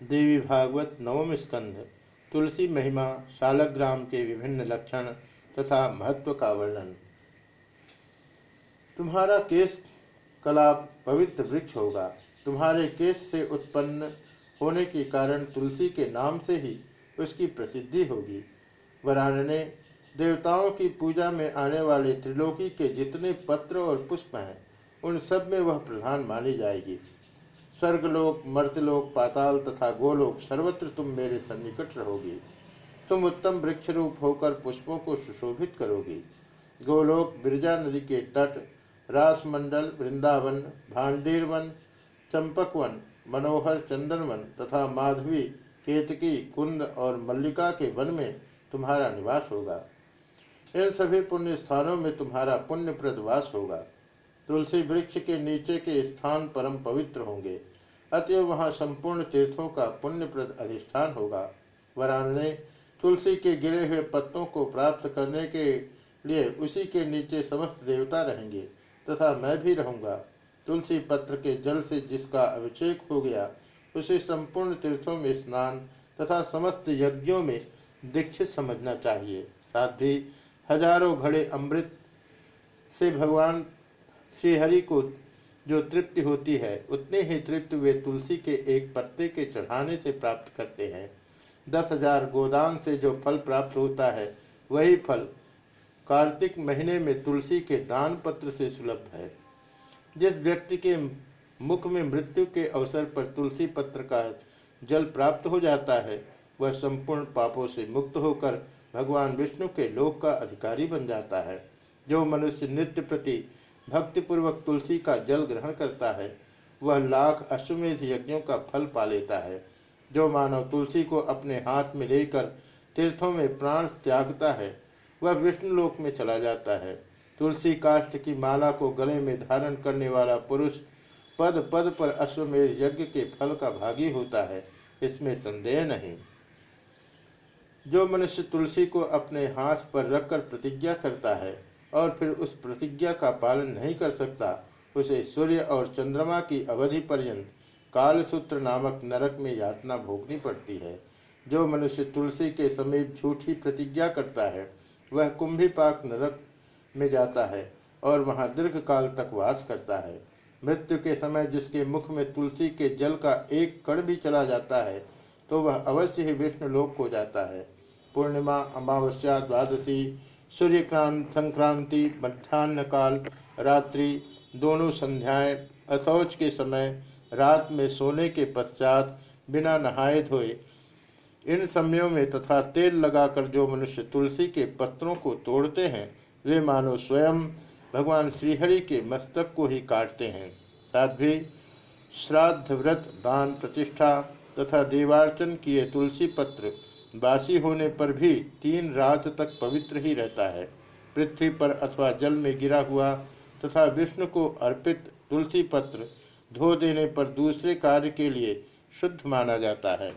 देवी भागवत नवम स्कंध, तुलसी महिमा, शालग्राम के विभिन्न लक्षण तथा महत्व का वर्णन। तुम्हारा केस कला पवित्र वृक्ष होगा। तुम्हारे केस से उत्पन्न होने के कारण तुलसी के नाम से ही उसकी प्रसिद्धि होगी। वराणने देवताओं की पूजा में आने वाले त्रिलोकी के जितने पत्र और पुष्प हैं, उन सब में वह प्रधान मानी जाएगी। स्वर्गलोक मर्तलोक पाताल तथा गोलोक सर्वत्र तुम मेरे सन्निकट रहोगी। तुम उत्तम वृक्ष रूप होकर पुष्पों को सुशोभित करोगी। गोलोक, बिरजा नदी के तट, रासमंडल, वृंदावन, भांडीरवन, चंपकवन, मनोहर चंदनवन तथा माधवी, केतकी, कुंद और मल्लिका के वन में तुम्हारा निवास होगा। इन सभी पुण्य स्थानों में तुम्हारा पुण्यप्रद वास होगा। तुलसी वृक्ष के नीचे के स्थान परम पवित्र होंगे। अतएव वहाँ संपूर्ण तीर्थों का पुण्यप्रद अधिष्ठान होगा। वराने तुलसी के गिरे हुए पत्तों को प्राप्त करने के लिए उसी के नीचे समस्त देवता रहेंगे, तथा मैं भी रहूँगा। तुलसी पत्र के जल से जिसका अभिषेक हो गया, उसे संपूर्ण तीर्थों में स्नान तथा समस्त यज्ञों में दीक्षित समझना चाहिए। साथ ही हज़ारों घड़े अमृत से भगवान श्रीहरि को जो तृप्ति होती है, उतने ही तृप्त वे तुलसी के एक पत्ते के चढ़ाने से प्राप्त करते हैं। दस हज़ार गोदान से जो फल प्राप्त होता है, वही फल कार्तिक महीने में तुलसी के दान पत्र से सुलभ है। जिस व्यक्ति के मुख में मृत्यु के अवसर पर तुलसी पत्र का जल प्राप्त हो जाता है, वह संपूर्ण पापों से मुक्त होकर भगवान विष्णु के लोक का अधिकारी बन जाता है, जो मनुष्य नित्य प्रति भक्तिपूर्वक तुलसी का जल ग्रहण करता है, वह लाख अश्वमेध यज्ञों का फल पा लेता है। जो मानव तुलसी को अपने हाथ में लेकर तीर्थों में प्राण त्यागता है, वह विष्णु लोक में चला जाता है। तुलसी काष्ठ की माला को गले में धारण करने वाला पुरुष पद पद पर अश्वमेध यज्ञ के फल का भागी होता है, इसमें संदेह नहीं। जो मनुष्य तुलसी को अपने हाथ पर रखकर प्रतिज्ञा करता है और फिर उस प्रतिज्ञा का पालन नहीं कर सकता, उसे सूर्य और चंद्रमा की अवधि पर्यंत कालसूत्र नामक नरक में यातना भोगनी पड़ती है। जो मनुष्य तुलसी के समीप झूठी प्रतिज्ञा करता है, वह कुंभी पाक नरक में जाता है और वहाँ दीर्घ काल तक वास करता है। मृत्यु के समय जिसके मुख में तुलसी के जल का एक कण भी चला जाता है तो वह अवश्य ही विष्णु लोक को जाता है। पूर्णिमा, अमावस्या, द्वादशी सूर्यक्रांत संक्रांति मध्यान्ह काल रात्रि, दोनों संध्याएँ अशौच के समय, रात में सोने के पश्चात बिना नहाए धोए। इन समयों में तथा तेल लगाकर जो मनुष्य तुलसी के पत्रों को तोड़ते हैं, वे मानो स्वयं भगवान श्रीहरि के मस्तक को ही काटते हैं। साथ भी श्राद्ध व्रत दान प्रतिष्ठा तथा देवार्चन किए तुलसी पत्र बासी होने पर भी तीन रात तक पवित्र ही रहता है। पृथ्वी पर अथवा जल में गिरा हुआ तथा विष्णु को अर्पित तुलसी पत्र धो देने पर दूसरे कार्य के लिए शुद्ध माना जाता है।